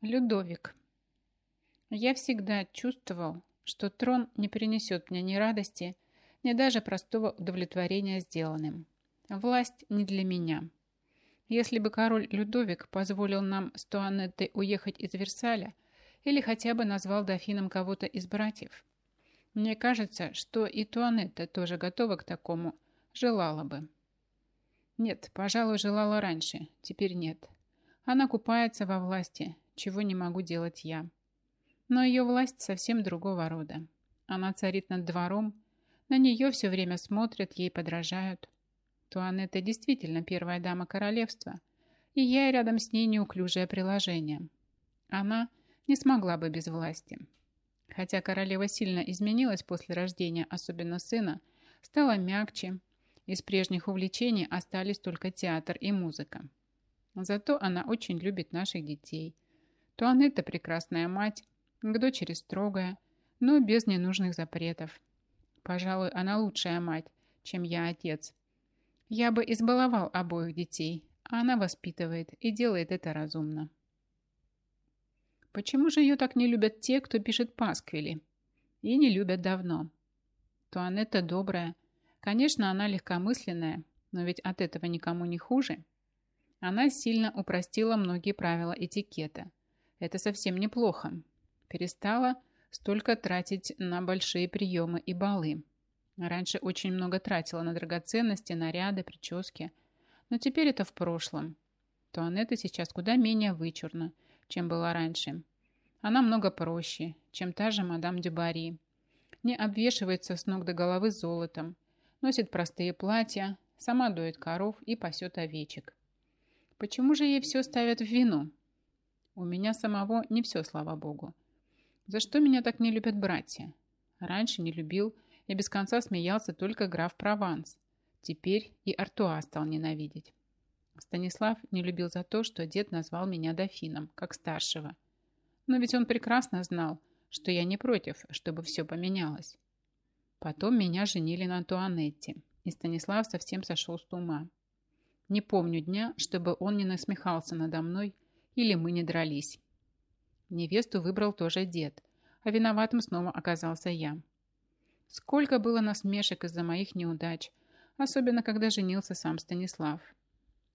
Людовик. Я всегда чувствовал, что трон не принесет мне ни радости, ни даже простого удовлетворения сделанным. Власть не для меня. Если бы король Людовик позволил нам с Туанеттой уехать из Версаля или хотя бы назвал дофином кого-то из братьев, мне кажется, что и Туанетта тоже готова к такому, желала бы. Нет, пожалуй, желала раньше, теперь нет. Она купается во власти, чего не могу делать я. Но ее власть совсем другого рода. Она царит над двором, на нее все время смотрят, ей подражают. Туанетта действительно первая дама королевства, и я рядом с ней неуклюжее приложение. Она не смогла бы без власти. Хотя королева сильно изменилась после рождения, особенно сына, стала мягче, из прежних увлечений остались только театр и музыка. Зато она очень любит наших детей – Туанетта прекрасная мать, к дочери строгая, но без ненужных запретов. Пожалуй, она лучшая мать, чем я отец. Я бы избаловал обоих детей, а она воспитывает и делает это разумно. Почему же ее так не любят те, кто пишет пасквили? И не любят давно. Туанетта добрая. Конечно, она легкомысленная, но ведь от этого никому не хуже. Она сильно упростила многие правила этикета. Это совсем неплохо. Перестала столько тратить на большие приемы и балы. Раньше очень много тратила на драгоценности, наряды, прически. Но теперь это в прошлом. Туанетта сейчас куда менее вычурна, чем была раньше. Она много проще, чем та же мадам Дюбари. Не обвешивается с ног до головы золотом, носит простые платья, сама дует коров и пасет овечек. Почему же ей все ставят в вину? У меня самого не все, слава богу. За что меня так не любят братья? Раньше не любил и без конца смеялся только граф Прованс. Теперь и Артуа стал ненавидеть. Станислав не любил за то, что дед назвал меня дофином, как старшего. Но ведь он прекрасно знал, что я не против, чтобы все поменялось. Потом меня женили на Антуанетте, и Станислав совсем сошел с ума. Не помню дня, чтобы он не насмехался надо мной или мы не дрались. Невесту выбрал тоже дед, а виноватым снова оказался я. Сколько было насмешек из-за моих неудач, особенно когда женился сам Станислав.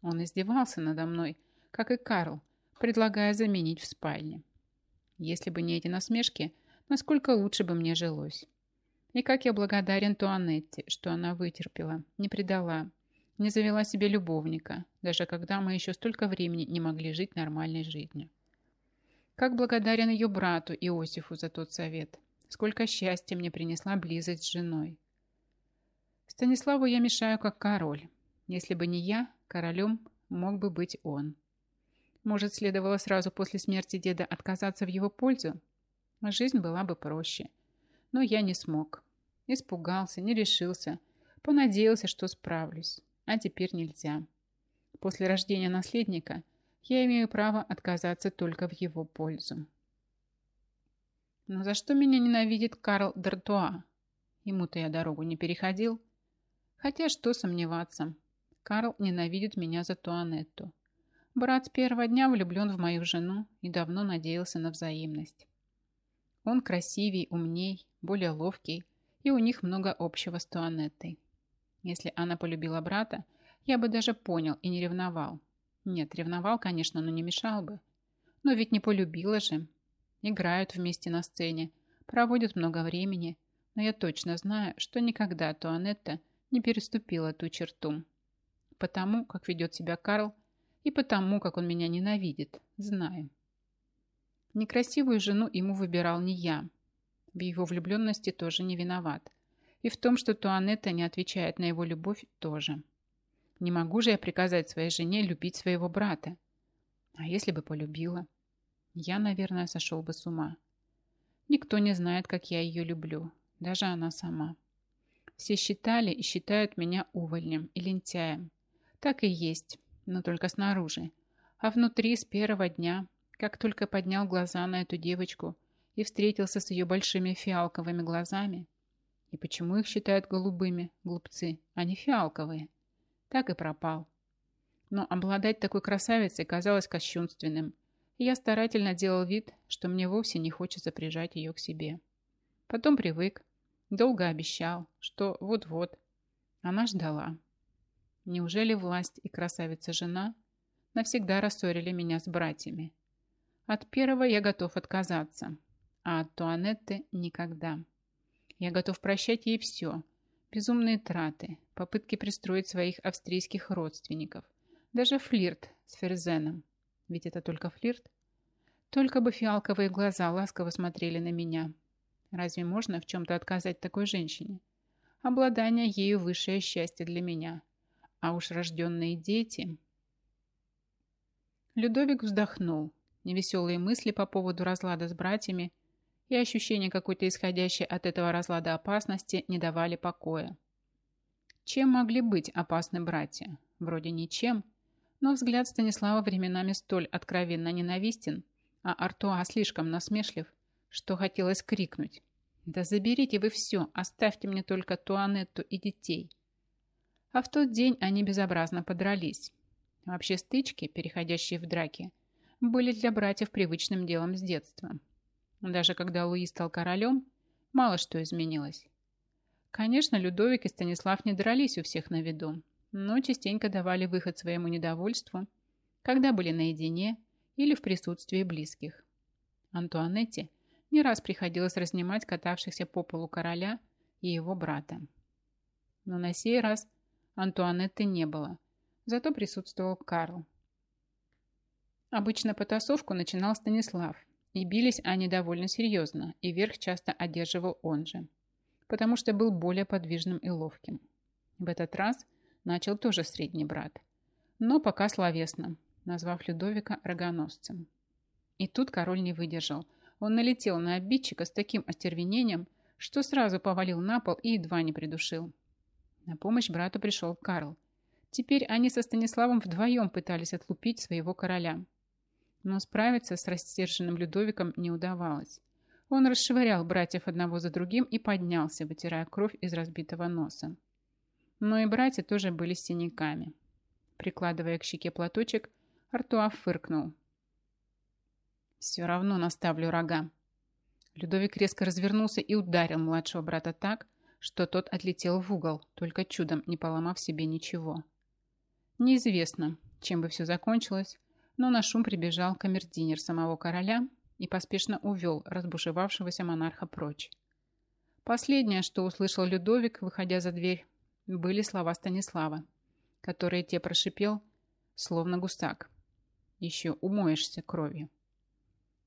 Он издевался надо мной, как и Карл, предлагая заменить в спальне. Если бы не эти насмешки, насколько лучше бы мне жилось. И как я благодарен Туанетте, что она вытерпела, не предала, не завела себе любовника, даже когда мы еще столько времени не могли жить нормальной жизнью. Как благодарен ее брату Иосифу за тот совет. Сколько счастья мне принесла близость с женой. Станиславу я мешаю как король. Если бы не я, королем мог бы быть он. Может, следовало сразу после смерти деда отказаться в его пользу? Жизнь была бы проще. Но я не смог. Испугался, не решился. Понадеялся, что справлюсь а теперь нельзя. После рождения наследника я имею право отказаться только в его пользу. Но за что меня ненавидит Карл Д'Артуа? Ему-то я дорогу не переходил. Хотя что сомневаться. Карл ненавидит меня за Туанетту. Брат с первого дня влюблен в мою жену и давно надеялся на взаимность. Он красивей, умней, более ловкий, и у них много общего с Туанеттой. Если она полюбила брата, я бы даже понял и не ревновал. Нет, ревновал, конечно, но не мешал бы. Но ведь не полюбила же. Играют вместе на сцене, проводят много времени, но я точно знаю, что никогда Туанетта не переступила ту черту. Потому, как ведет себя Карл, и потому, как он меня ненавидит, знаю. Некрасивую жену ему выбирал не я. В его влюбленности тоже не виноват. И в том, что Туанетта не отвечает на его любовь, тоже. Не могу же я приказать своей жене любить своего брата. А если бы полюбила? Я, наверное, сошел бы с ума. Никто не знает, как я ее люблю. Даже она сама. Все считали и считают меня увольнем и лентяем. Так и есть, но только снаружи. А внутри с первого дня, как только поднял глаза на эту девочку и встретился с ее большими фиалковыми глазами, и почему их считают голубыми, глупцы, а не фиалковые? Так и пропал. Но обладать такой красавицей казалось кощунственным. и я старательно делал вид, что мне вовсе не хочется прижать ее к себе. Потом привык, долго обещал, что вот-вот. Она ждала. Неужели власть и красавица-жена навсегда рассорили меня с братьями? От первого я готов отказаться, а от Туанетты никогда. Я готов прощать ей все. Безумные траты, попытки пристроить своих австрийских родственников, даже флирт с Ферзеном. Ведь это только флирт. Только бы фиалковые глаза ласково смотрели на меня. Разве можно в чем-то отказать такой женщине? Обладание ею высшее счастье для меня – а уж рожденные дети... Людовик вздохнул. Невеселые мысли по поводу разлада с братьями и ощущение какой-то исходящей от этого разлада опасности не давали покоя. Чем могли быть опасны братья? Вроде ничем, но взгляд Станислава временами столь откровенно ненавистен, а Артуа слишком насмешлив, что хотелось крикнуть. «Да заберите вы все, оставьте мне только Туанетту и детей!» А в тот день они безобразно подрались. Вообще стычки, переходящие в драки, были для братьев привычным делом с детства. Даже когда Луи стал королем, мало что изменилось. Конечно, Людовик и Станислав не дрались у всех на виду, но частенько давали выход своему недовольству, когда были наедине или в присутствии близких. Антуанетте не раз приходилось разнимать катавшихся по полу короля и его брата. Но на сей раз Антуанетты не было. Зато присутствовал Карл. Обычно потасовку начинал Станислав, и бились они довольно серьезно, и верх часто одерживал он же, потому что был более подвижным и ловким. В этот раз начал тоже средний брат, но пока словесно, назвав Людовика рогоносцем. И тут король не выдержал. Он налетел на обидчика с таким остервенением, что сразу повалил на пол и едва не придушил. На помощь брату пришел Карл. Теперь они со Станиславом вдвоем пытались отлупить своего короля. Но справиться с растерженным Людовиком не удавалось. Он расшвырял братьев одного за другим и поднялся, вытирая кровь из разбитого носа. Но и братья тоже были с синяками. Прикладывая к щеке платочек, Артуа фыркнул. «Все равно наставлю рога». Людовик резко развернулся и ударил младшего брата так, что тот отлетел в угол, только чудом не поломав себе ничего. Неизвестно, чем бы все закончилось, но на шум прибежал камердинер самого короля и поспешно увел разбушевавшегося монарха прочь. Последнее, что услышал Людовик, выходя за дверь, были слова Станислава, которые те прошипел, словно гусак. «Еще умоешься кровью».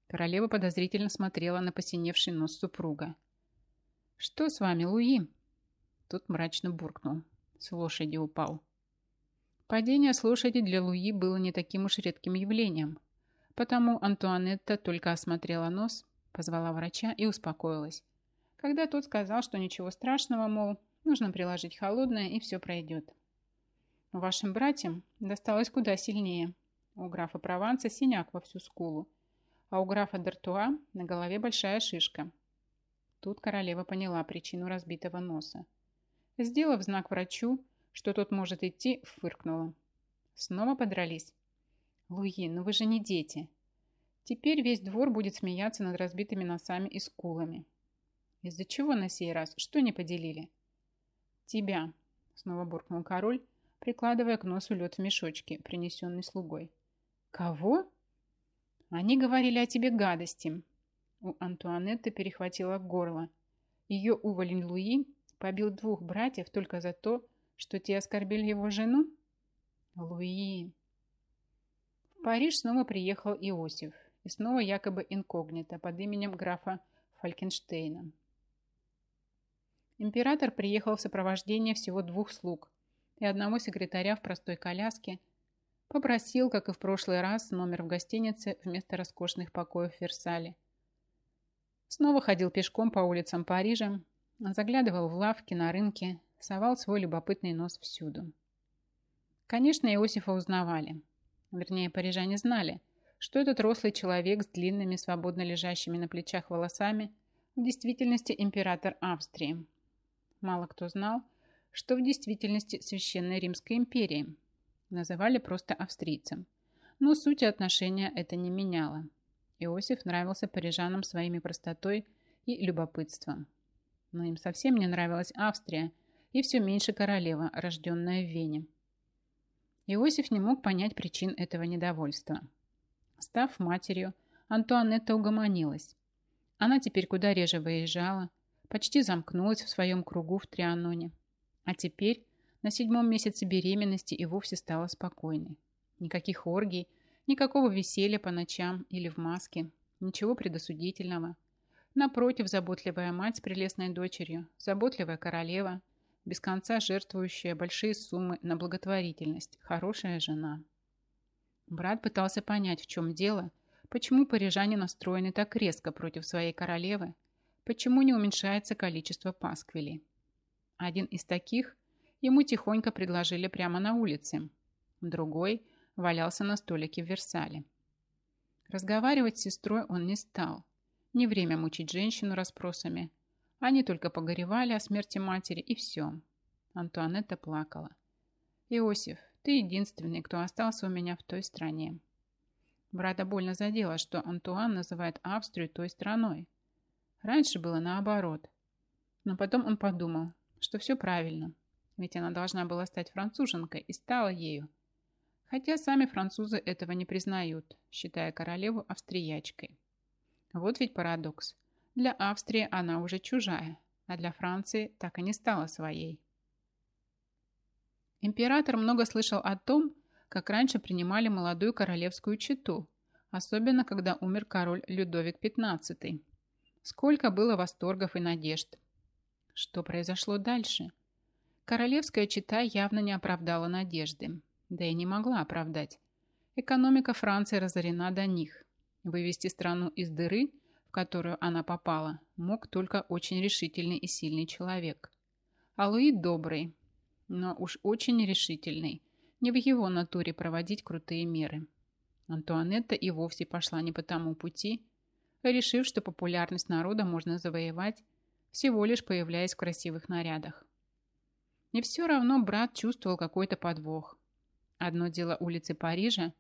Королева подозрительно смотрела на посиневший нос супруга. «Что с вами, Луи?» Тут мрачно буркнул. С лошади упал. Падение с лошади для Луи было не таким уж редким явлением. Потому Антуанетта только осмотрела нос, позвала врача и успокоилась. Когда тот сказал, что ничего страшного, мол, нужно приложить холодное и все пройдет. Вашим братьям досталось куда сильнее. У графа Прованса синяк во всю скулу, а у графа Д'Артуа на голове большая шишка, Тут королева поняла причину разбитого носа. Сделав знак врачу, что тот может идти, фыркнула. Снова подрались. «Луи, ну вы же не дети!» Теперь весь двор будет смеяться над разбитыми носами и скулами. Из-за чего на сей раз? Что не поделили? Тебя, снова буркнул король, прикладывая к носу лед в мешочке, принесенный слугой. Кого? Они говорили о тебе гадости, у Антуанетты перехватило горло. Ее уволень Луи побил двух братьев только за то, что те оскорбили его жену? Луи. В Париж снова приехал Иосиф. И снова якобы инкогнито под именем графа Фалькенштейна. Император приехал в сопровождении всего двух слуг и одного секретаря в простой коляске, попросил, как и в прошлый раз, номер в гостинице вместо роскошных покоев в Версале – Снова ходил пешком по улицам Парижа, заглядывал в лавки на рынке, совал свой любопытный нос всюду. Конечно, Иосифа узнавали. Вернее, парижане знали, что этот рослый человек с длинными, свободно лежащими на плечах волосами в действительности император Австрии. Мало кто знал, что в действительности Священной Римской империи. Называли просто австрийцем. Но суть отношения это не меняло. Иосиф нравился парижанам своими простотой и любопытством. Но им совсем не нравилась Австрия и все меньше королева, рожденная в Вене. Иосиф не мог понять причин этого недовольства. Став матерью, Антуанетта угомонилась. Она теперь куда реже выезжала, почти замкнулась в своем кругу в Трианоне. А теперь, на седьмом месяце беременности, и вовсе стала спокойной. Никаких оргий, никакого веселья по ночам или в маске, ничего предосудительного. Напротив, заботливая мать с прелестной дочерью, заботливая королева, без конца жертвующая большие суммы на благотворительность, хорошая жена. Брат пытался понять, в чем дело, почему парижане настроены так резко против своей королевы, почему не уменьшается количество пасквилей. Один из таких ему тихонько предложили прямо на улице, другой валялся на столике в Версале. Разговаривать с сестрой он не стал. Не время мучить женщину расспросами. Они только погоревали о смерти матери, и все. Антуанетта плакала. «Иосиф, ты единственный, кто остался у меня в той стране». Брата больно задело, что Антуан называет Австрию той страной. Раньше было наоборот. Но потом он подумал, что все правильно, ведь она должна была стать француженкой и стала ею. Хотя сами французы этого не признают, считая королеву австриячкой. Вот ведь парадокс. Для Австрии она уже чужая, а для Франции так и не стала своей. Император много слышал о том, как раньше принимали молодую королевскую чету, особенно когда умер король Людовик XV. Сколько было восторгов и надежд. Что произошло дальше? Королевская чета явно не оправдала надежды, да и не могла оправдать. Экономика Франции разорена до них. Вывести страну из дыры, в которую она попала, мог только очень решительный и сильный человек. А Луи добрый, но уж очень решительный. Не в его натуре проводить крутые меры. Антуанетта и вовсе пошла не по тому пути, решив, что популярность народа можно завоевать, всего лишь появляясь в красивых нарядах. И все равно брат чувствовал какой-то подвох. Одно дело улицы Парижа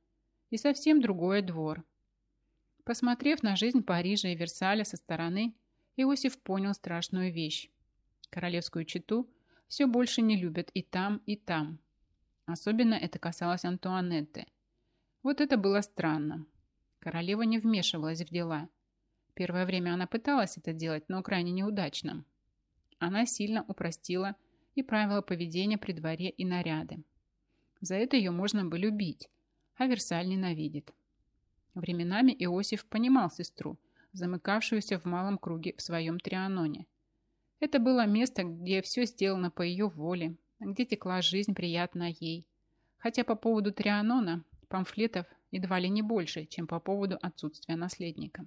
и совсем другое двор. Посмотрев на жизнь Парижа и Версаля со стороны, Иосиф понял страшную вещь. Королевскую чету все больше не любят и там, и там. Особенно это касалось Антуанетты. Вот это было странно. Королева не вмешивалась в дела. Первое время она пыталась это делать, но крайне неудачно. Она сильно упростила и правила поведения при дворе и наряды. За это ее можно бы любить, а Версаль ненавидит. Временами Иосиф понимал сестру, замыкавшуюся в малом круге в своем трианоне. Это было место, где все сделано по ее воле, где текла жизнь приятная ей. Хотя по поводу Трианона памфлетов едва ли не больше, чем по поводу отсутствия наследника.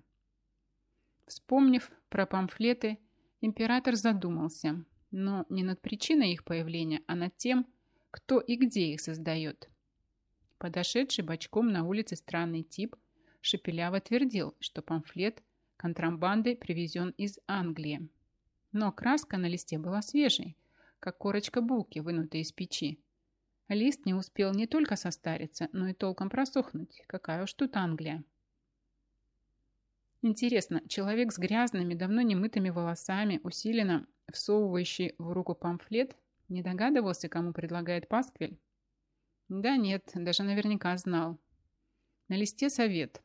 Вспомнив про памфлеты, император задумался, но не над причиной их появления, а над тем, кто и где их создает. Подошедший бочком на улице странный тип шепеляво твердил, что памфлет контрабандой привезен из Англии. Но краска на листе была свежей, как корочка булки, вынутая из печи. Лист не успел не только состариться, но и толком просохнуть. Какая уж тут Англия. Интересно, человек с грязными, давно немытыми волосами, усиленно всовывающий в руку памфлет, не догадывался, кому предлагает пасквиль? Да нет, даже наверняка знал. На листе совет.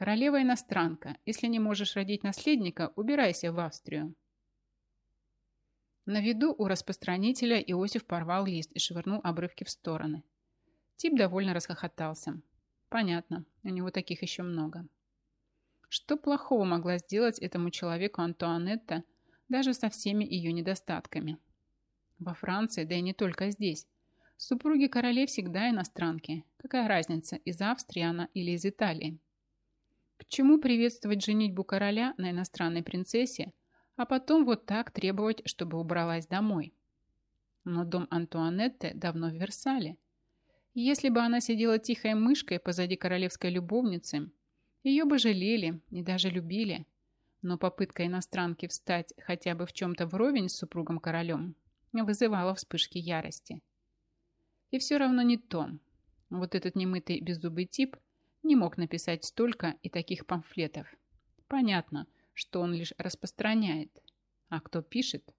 Королева иностранка. Если не можешь родить наследника, убирайся в Австрию. На виду у распространителя Иосиф порвал лист и швырнул обрывки в стороны. Тип довольно расхохотался. Понятно, у него таких еще много. Что плохого могла сделать этому человеку Антуанетта, даже со всеми ее недостатками? Во Франции, да и не только здесь, супруги королей всегда иностранки. Какая разница, из Австрии она или из Италии? К чему приветствовать женитьбу короля на иностранной принцессе, а потом вот так требовать, чтобы убралась домой. Но дом Антуанетты давно в Версале. если бы она сидела тихой мышкой позади королевской любовницы, ее бы жалели и даже любили. Но попытка иностранки встать хотя бы в чем-то вровень с супругом-королем вызывала вспышки ярости. И все равно не то. Вот этот немытый беззубый тип не мог написать столько и таких памфлетов. Понятно, что он лишь распространяет. А кто пишет?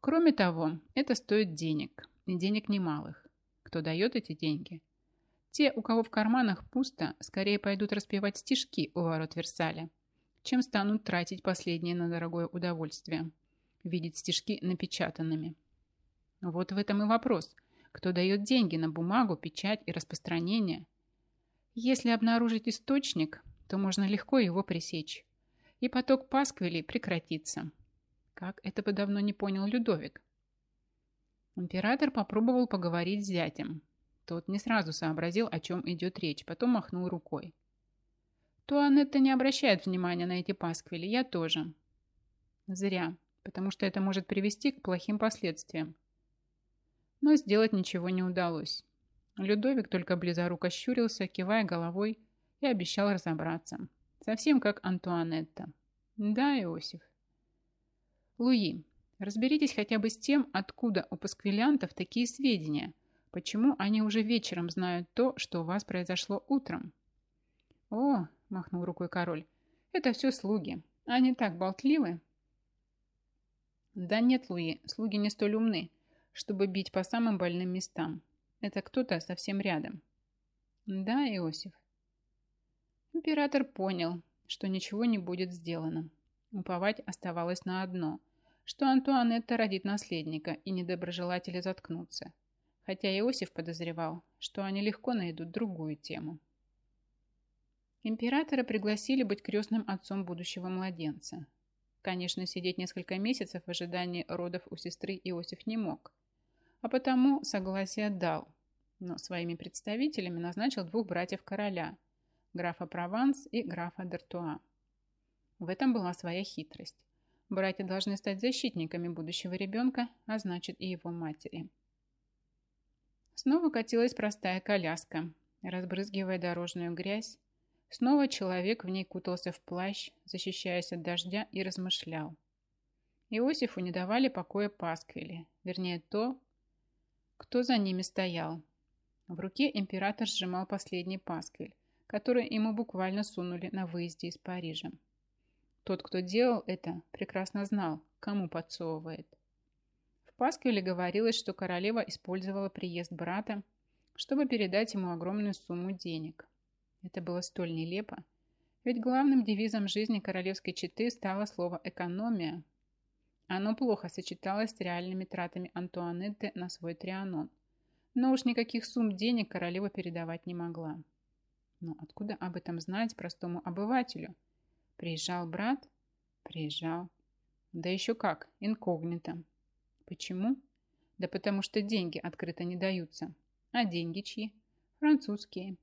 Кроме того, это стоит денег. И денег немалых. Кто дает эти деньги? Те, у кого в карманах пусто, скорее пойдут распевать стишки у ворот Версаля, чем станут тратить последнее на дорогое удовольствие. Видеть стишки напечатанными. Вот в этом и вопрос. Кто дает деньги на бумагу, печать и распространение? Если обнаружить источник, то можно легко его пресечь. И поток пасквилей прекратится. Как это бы давно не понял Людовик. Император попробовал поговорить с зятем. Тот не сразу сообразил, о чем идет речь, потом махнул рукой. Туанетта не обращает внимания на эти пасквили, я тоже. Зря, потому что это может привести к плохим последствиям. Но сделать ничего не удалось. Людовик только близоруко щурился, кивая головой, и обещал разобраться. Совсем как Антуанетта. Да, Иосиф. Луи, разберитесь хотя бы с тем, откуда у пасквилянтов такие сведения. Почему они уже вечером знают то, что у вас произошло утром? О, махнул рукой король, это все слуги. Они так болтливы. Да нет, Луи, слуги не столь умны, чтобы бить по самым больным местам. Это кто-то совсем рядом. Да, Иосиф. Император понял, что ничего не будет сделано. Уповать оставалось на одно, что Антуанетта родит наследника, и недоброжелатели заткнутся. Хотя Иосиф подозревал, что они легко найдут другую тему. Императора пригласили быть крестным отцом будущего младенца. Конечно, сидеть несколько месяцев в ожидании родов у сестры Иосиф не мог, а потому согласие дал, но своими представителями назначил двух братьев короля – графа Прованс и графа Д'Артуа. В этом была своя хитрость. Братья должны стать защитниками будущего ребенка, а значит и его матери. Снова катилась простая коляска, разбрызгивая дорожную грязь. Снова человек в ней кутался в плащ, защищаясь от дождя, и размышлял. Иосифу не давали покоя пасквили, вернее то, кто за ними стоял. В руке император сжимал последний пасквиль, которые ему буквально сунули на выезде из Парижа. Тот, кто делал это, прекрасно знал, кому подсовывает. В Пасквиле говорилось, что королева использовала приезд брата, чтобы передать ему огромную сумму денег. Это было столь нелепо, ведь главным девизом жизни королевской четы стало слово «экономия». Оно плохо сочеталось с реальными тратами Антуанетты на свой трианон, но уж никаких сумм денег королева передавать не могла. Но откуда об этом знать простому обывателю? Приезжал брат? Приезжал. Да еще как, инкогнито. Почему? Да потому что деньги открыто не даются. А деньги чьи? Французские.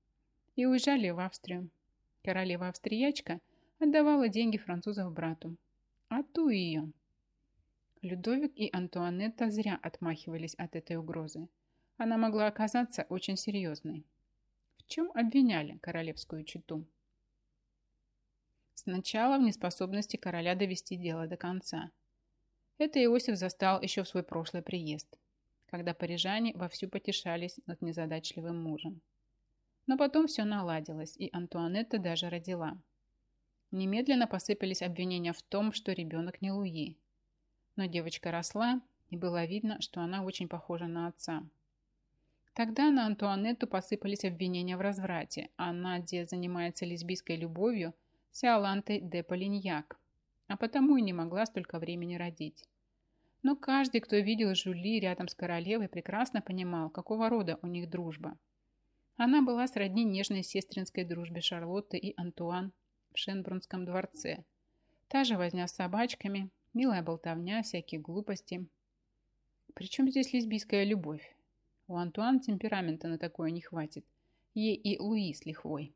И уезжали в Австрию. Королева-австриячка отдавала деньги французов брату. А ту ее. Людовик и Антуанетта зря отмахивались от этой угрозы. Она могла оказаться очень серьезной чем обвиняли королевскую чету? Сначала в неспособности короля довести дело до конца. Это Иосиф застал еще в свой прошлый приезд, когда парижане вовсю потешались над незадачливым мужем. Но потом все наладилось, и Антуанетта даже родила. Немедленно посыпались обвинения в том, что ребенок не Луи. Но девочка росла, и было видно, что она очень похожа на отца. Тогда на Антуанетту посыпались обвинения в разврате. Она, где занимается лесбийской любовью с Иолантой де Полиньяк, а потому и не могла столько времени родить. Но каждый, кто видел Жюли рядом с королевой, прекрасно понимал, какого рода у них дружба. Она была сродни нежной сестринской дружбе Шарлотты и Антуан в Шенбрунском дворце. Та же возня с собачками, милая болтовня, всякие глупости. Причем здесь лесбийская любовь? У Антуан темперамента на такое не хватит. Ей и Луи с лихвой.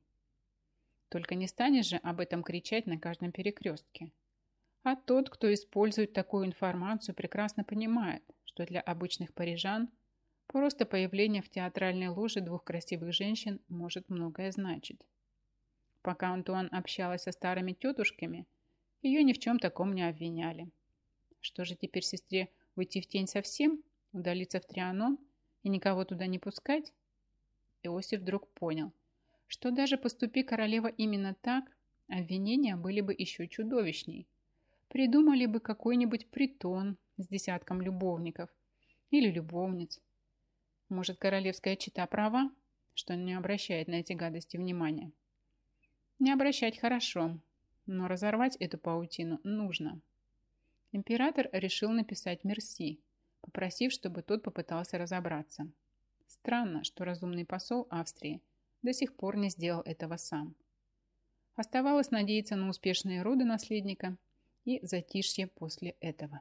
Только не станешь же об этом кричать на каждом перекрестке. А тот, кто использует такую информацию, прекрасно понимает, что для обычных парижан просто появление в театральной ложе двух красивых женщин может многое значить. Пока Антуан общалась со старыми тетушками, ее ни в чем таком не обвиняли. Что же теперь сестре уйти в тень совсем, удалиться в Трианон – и никого туда не пускать? Иосиф вдруг понял, что даже поступи королева именно так, обвинения были бы еще чудовищней. Придумали бы какой-нибудь притон с десятком любовников или любовниц. Может, королевская чита права, что не обращает на эти гадости внимания? Не обращать хорошо, но разорвать эту паутину нужно. Император решил написать Мерси, попросив, чтобы тот попытался разобраться. Странно, что разумный посол Австрии до сих пор не сделал этого сам. Оставалось надеяться на успешные роды наследника и затишье после этого.